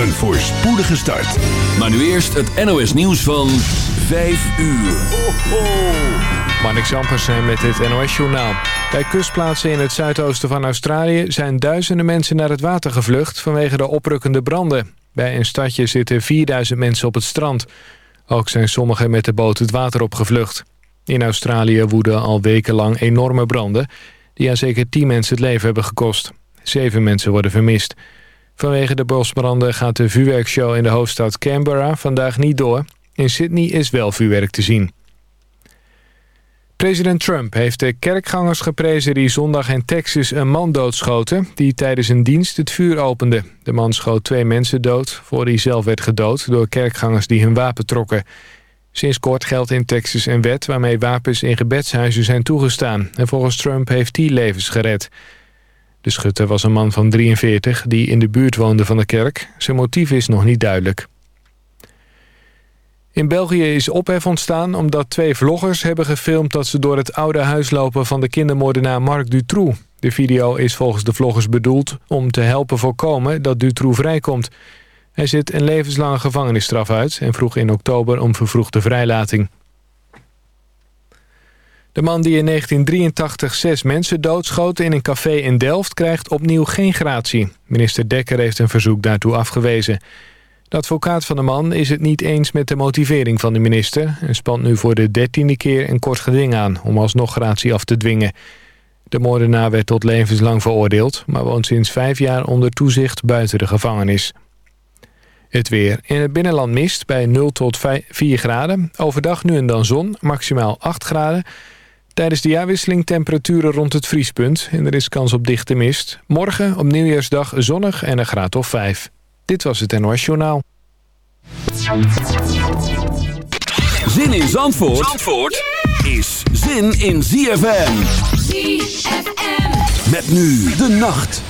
Een voorspoedige start. Maar nu eerst het NOS nieuws van 5 uur. Ho, ho. Met het NOS-journaal. Bij kustplaatsen in het zuidoosten van Australië... zijn duizenden mensen naar het water gevlucht vanwege de oprukkende branden. Bij een stadje zitten 4000 mensen op het strand. Ook zijn sommigen met de boot het water opgevlucht. In Australië woeden al wekenlang enorme branden... die aan zeker 10 mensen het leven hebben gekost. Zeven mensen worden vermist. Vanwege de bosbranden gaat de vuurwerkshow in de hoofdstad Canberra vandaag niet door. In Sydney is wel vuurwerk te zien. President Trump heeft de kerkgangers geprezen die zondag in Texas een man doodschoten... die tijdens een dienst het vuur opende. De man schoot twee mensen dood voor hij zelf werd gedood... door kerkgangers die hun wapen trokken. Sinds kort geldt in Texas een wet waarmee wapens in gebedshuizen zijn toegestaan. En volgens Trump heeft die levens gered. De schutter was een man van 43 die in de buurt woonde van de kerk. Zijn motief is nog niet duidelijk. In België is ophef ontstaan omdat twee vloggers hebben gefilmd... dat ze door het oude huis lopen van de kindermoordenaar Marc Dutroux. De video is volgens de vloggers bedoeld om te helpen voorkomen dat Dutroux vrijkomt. Hij zit een levenslange gevangenisstraf uit... en vroeg in oktober om vervroegde vrijlating. De man die in 1983 zes mensen doodschoot in een café in Delft... krijgt opnieuw geen gratie. Minister Dekker heeft een verzoek daartoe afgewezen. De advocaat van de man is het niet eens met de motivering van de minister... en spant nu voor de dertiende keer een kort geding aan... om alsnog gratie af te dwingen. De moordenaar werd tot levenslang veroordeeld... maar woont sinds vijf jaar onder toezicht buiten de gevangenis. Het weer. In het binnenland mist bij 0 tot 4 graden. Overdag nu en dan zon, maximaal 8 graden... Tijdens de jaarwisseling temperaturen rond het vriespunt en er is kans op dichte mist. Morgen op nieuwjaarsdag zonnig en een graad of 5. Dit was het NOS Journaal. Zin in Zandvoort, Zandvoort is zin in ZFM. ZFM. Met nu de nacht.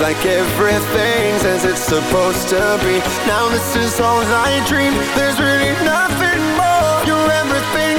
Like everything's as it's supposed to be. Now this is all I dream. There's really nothing more. You're everything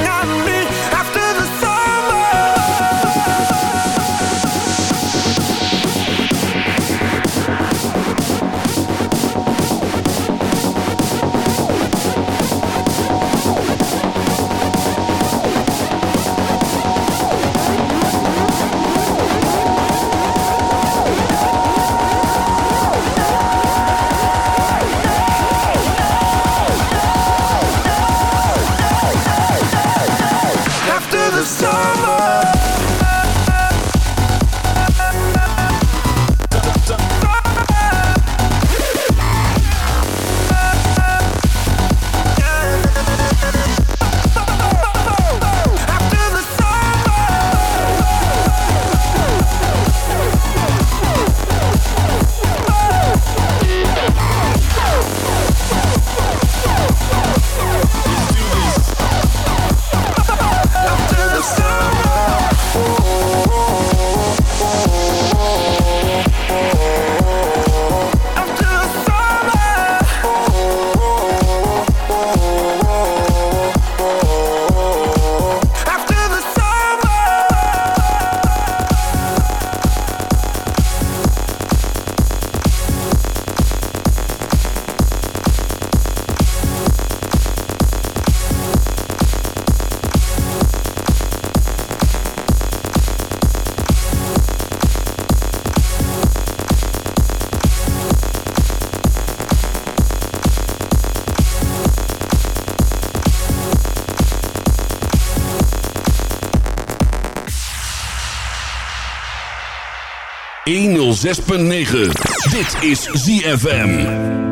Dit is ZFM.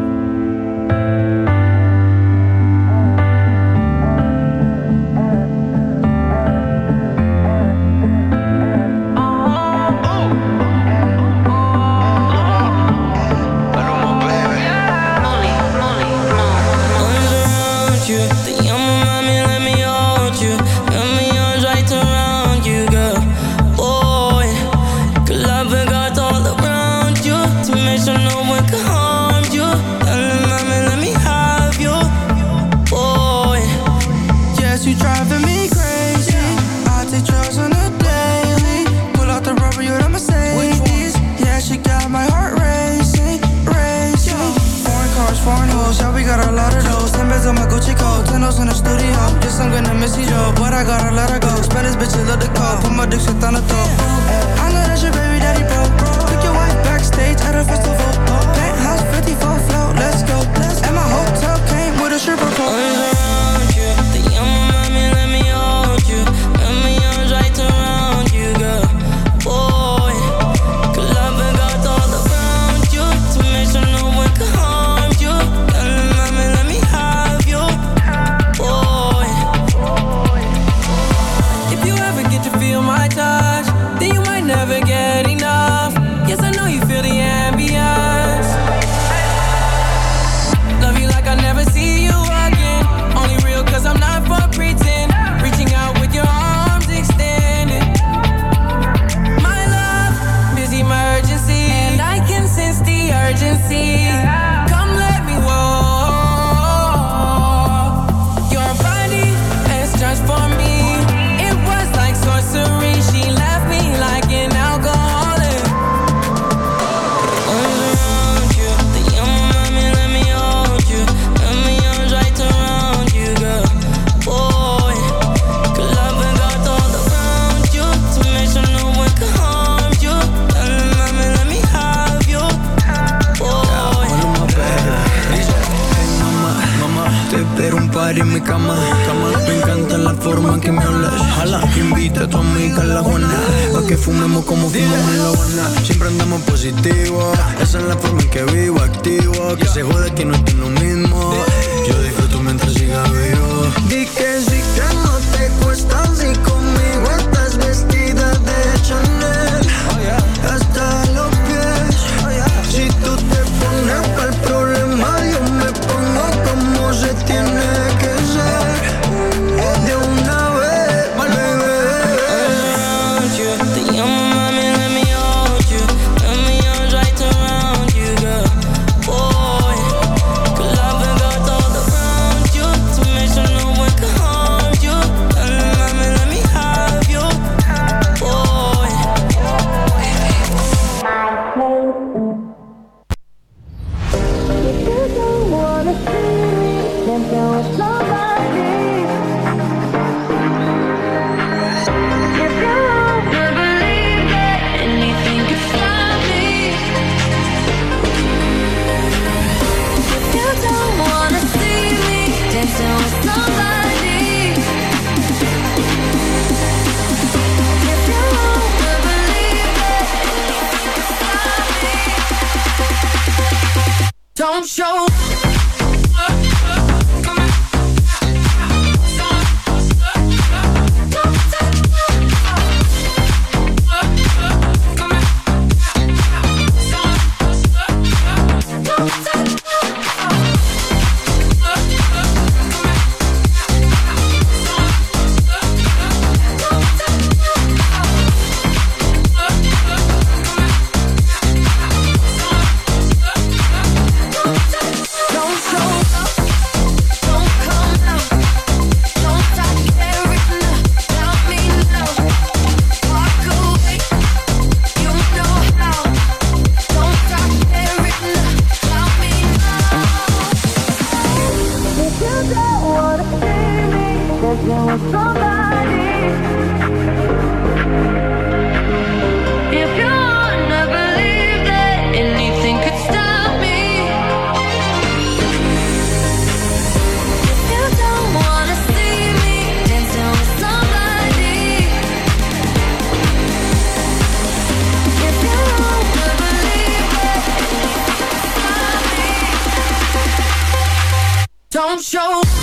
A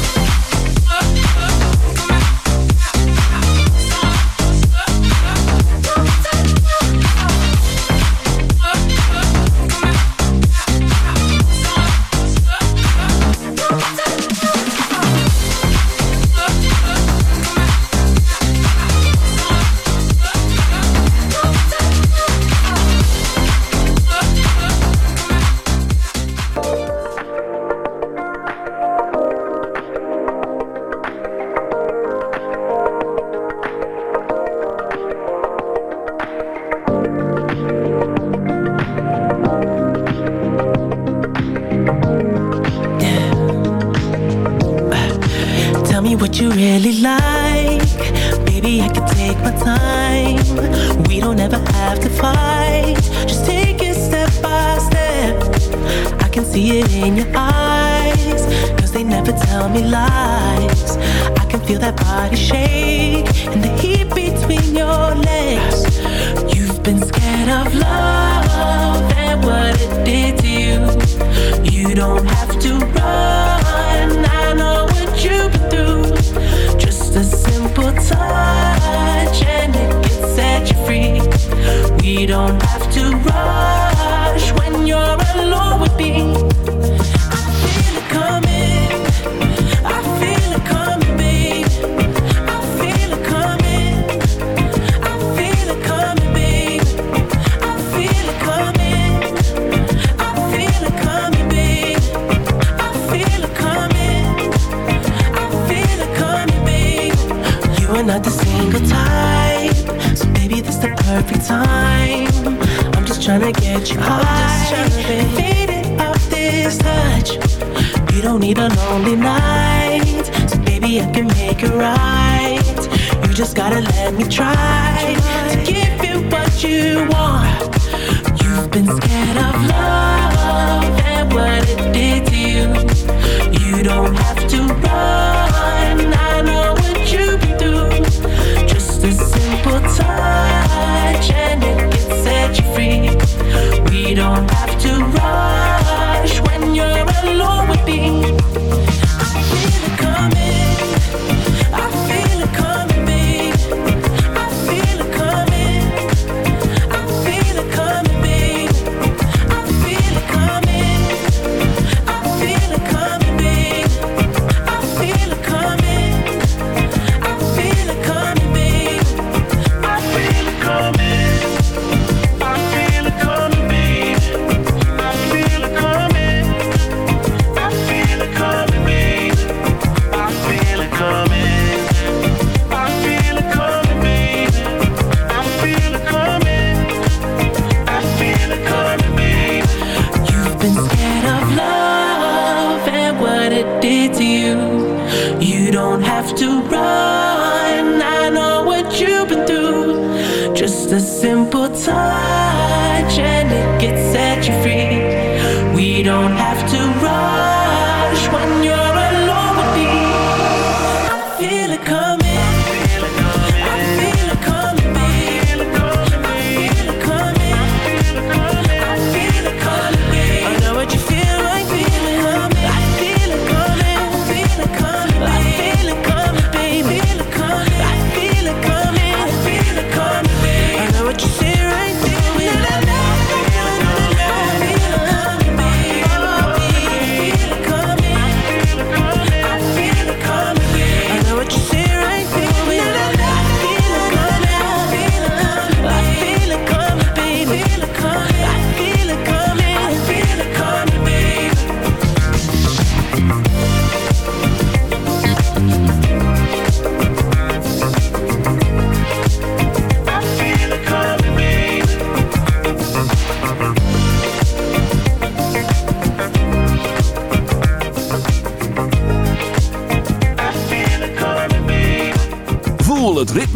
let me try.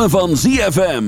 Van ZFM.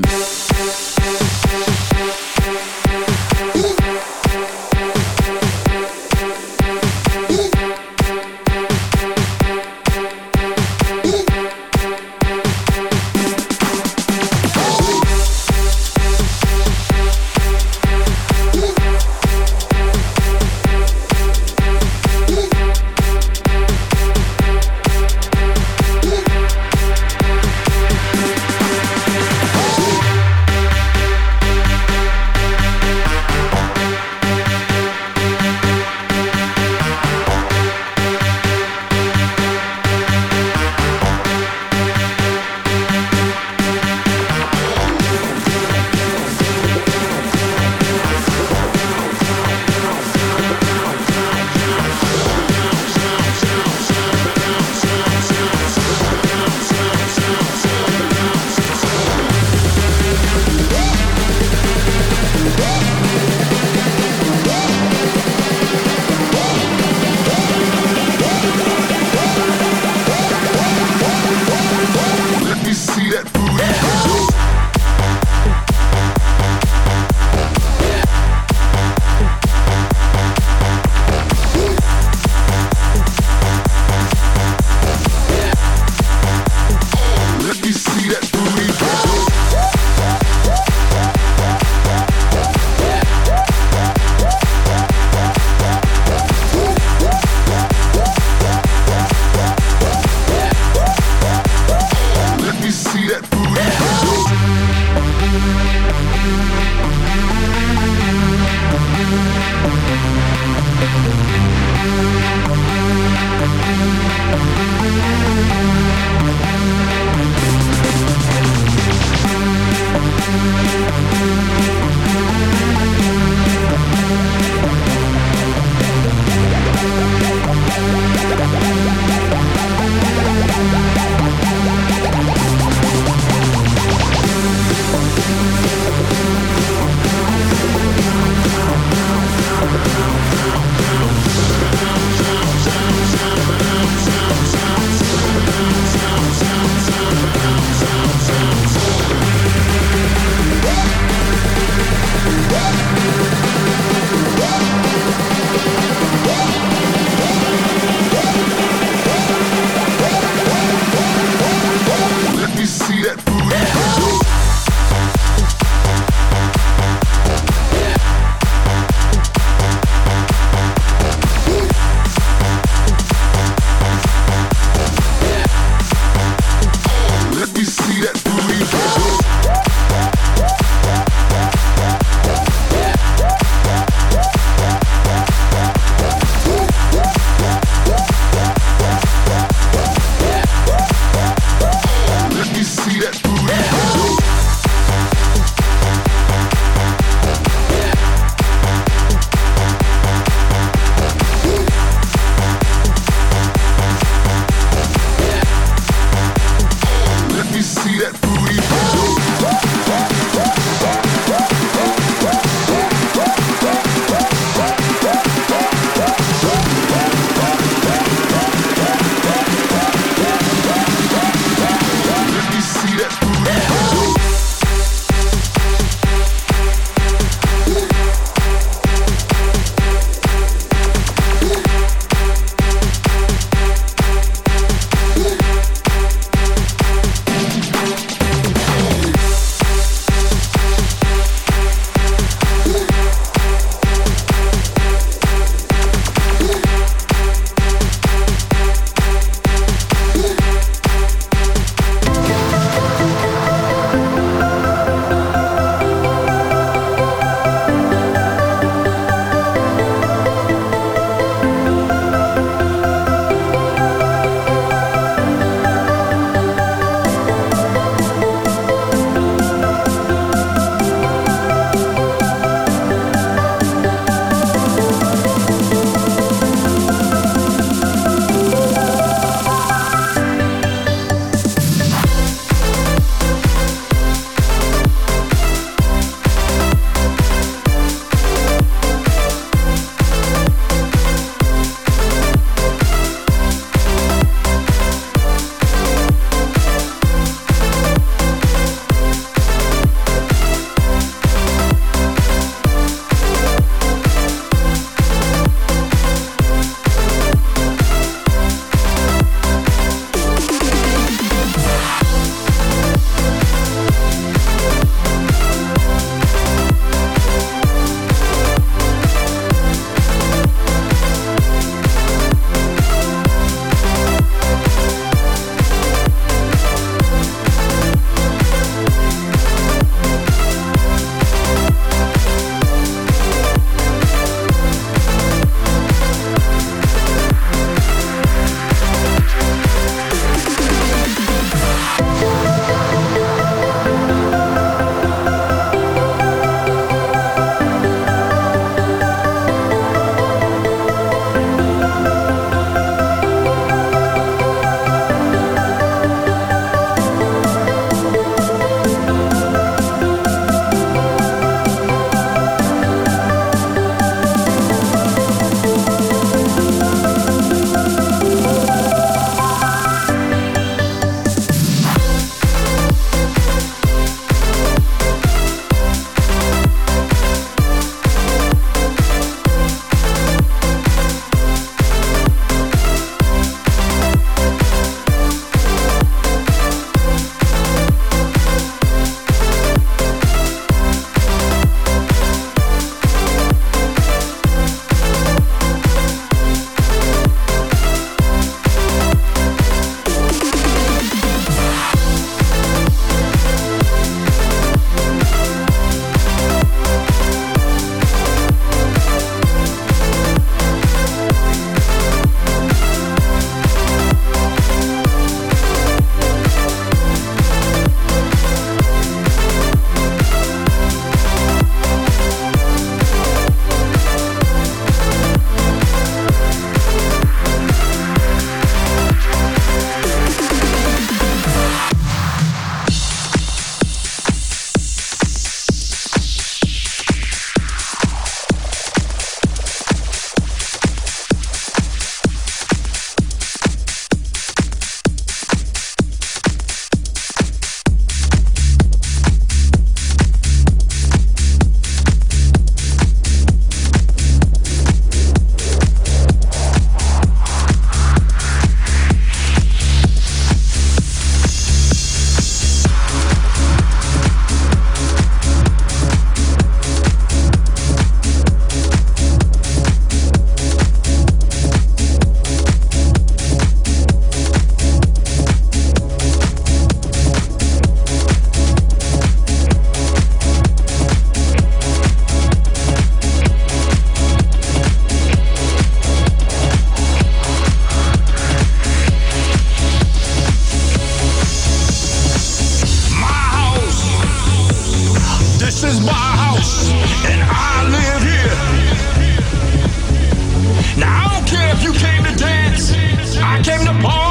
You came to dance, I came to party,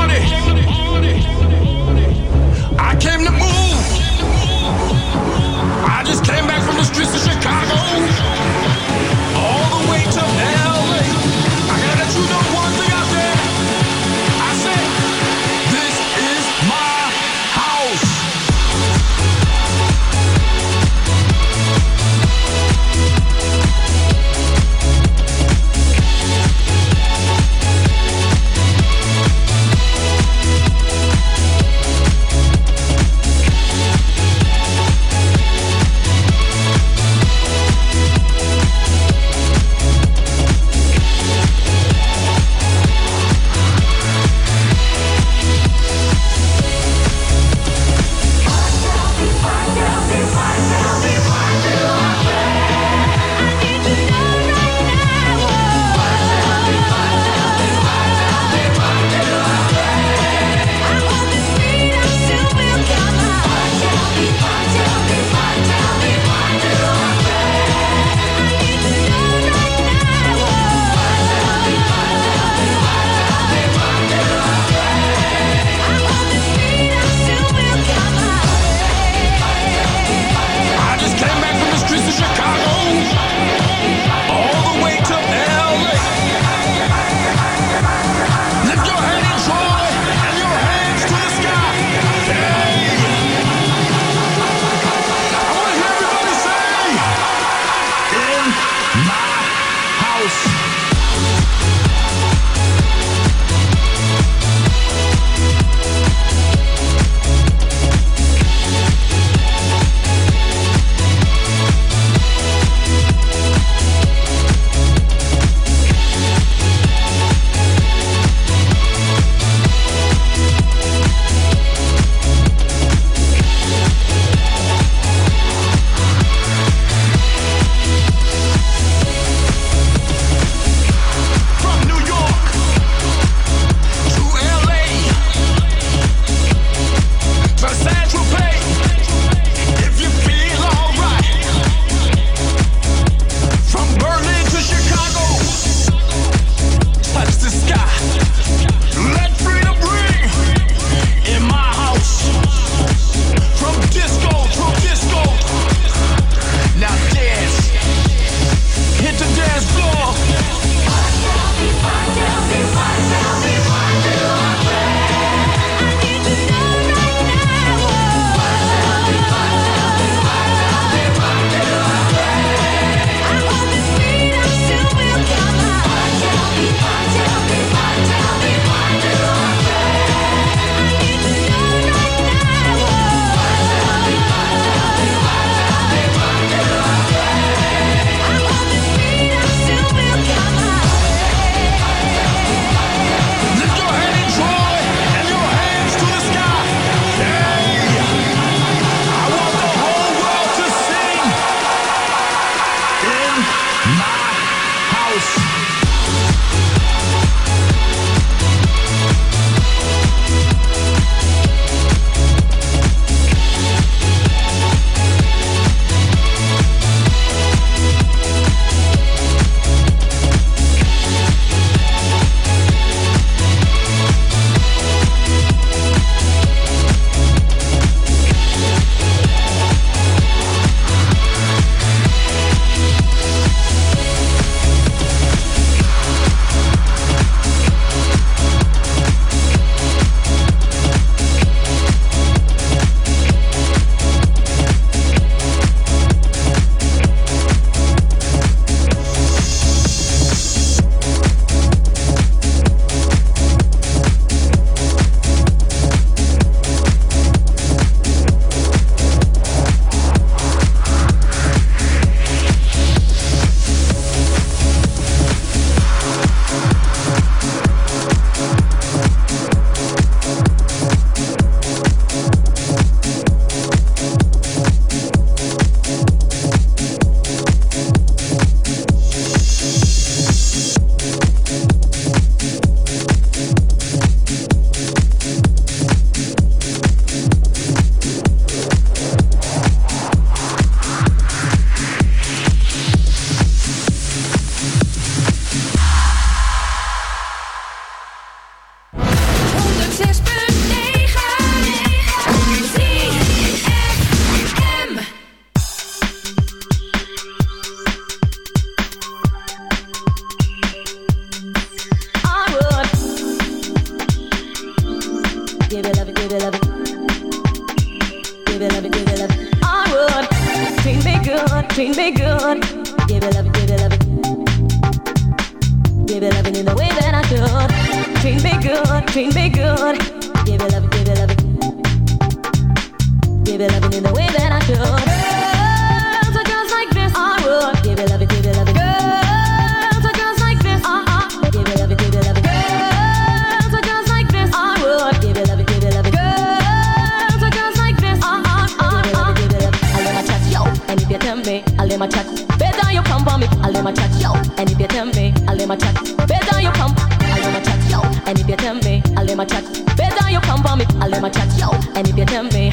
Give it loving in the way that I should. Girls are just like this, I would. Give it love, give it love. Girls are just like this, uh uh. Give it love, give it love. Girls are just like this, I would. Give it love, give it love. Girls are just like this, uh uh uh uh. Give it love, I'll let my chat, yo. And if you tell me, I'll let my chat. Better you come for me, I'll let my chat, yo. And if you tell me, I'll let my chat. Better you come, I'll my chat, yo. And if you tell me, I'll let my chat. Better you come for me, I'll let my chat, yo. And if you tell me,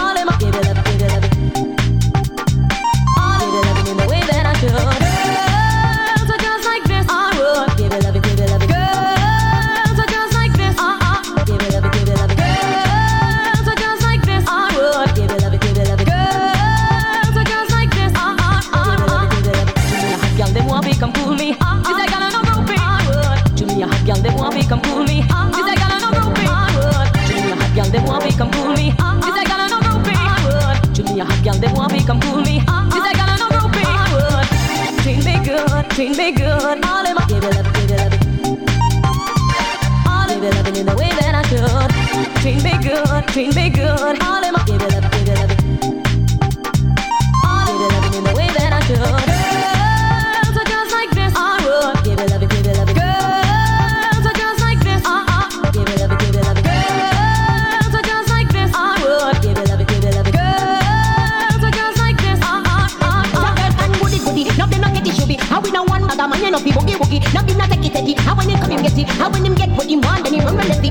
Treat me good. All in my give it love, give it love. All give it loving in the way that I should. Girls are just like this, I would. Girls are just like this. Girls are just like this, I would. Girls are just like this. And goody goody, no them not get it should be. We no man, fi boogie woogie. No him not take it take it. How when him come him get it. How when him get what him want, then he run. Nobody play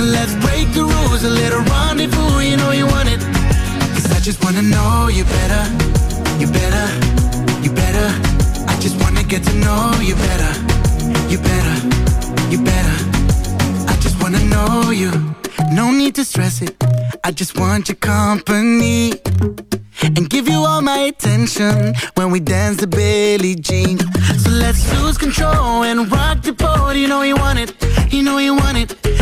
Let's break the rules, a little rendezvous. You know you want it. Cause I just wanna know you better, you better, you better. I just wanna get to know you better, you better, you better. I just wanna know you. No need to stress it. I just want your company. And give you all my attention when we dance the Billie Jean. So let's lose control and rock the boat. You know you want it, you know you want it.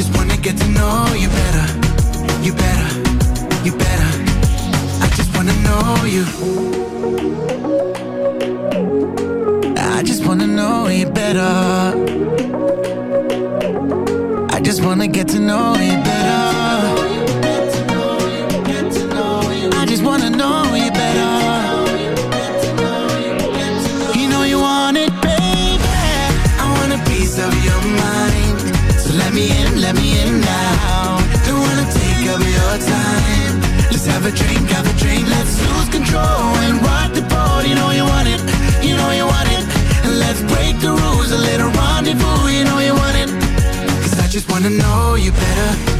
I just wanna get to know you better, you better, you better. I just wanna know you. I just wanna know you better. I just wanna get to know you better. a drink, have a drink. Let's lose control and rock the boat. You know you want it, you know you want it. And let's break the rules, a little rendezvous. You know you want it. Cause I just wanna know you better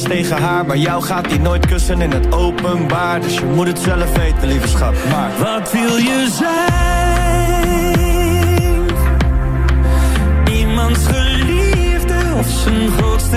tegen haar, maar jou gaat die nooit kussen in het openbaar. Dus je moet het zelf weten, lieve schat. Maar wat wil je zijn? Iemands geliefde of zijn grootste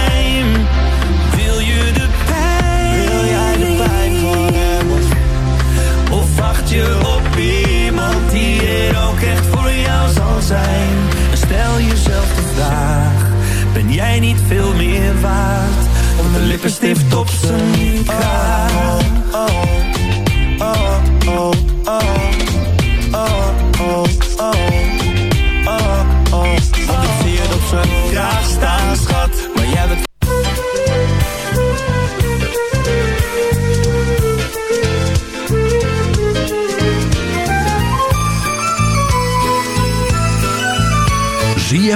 je op iemand die er ook echt voor jou zal zijn? Stel jezelf de vraag, ben jij niet veel meer waard? Om de lippenstift op zijn kraag.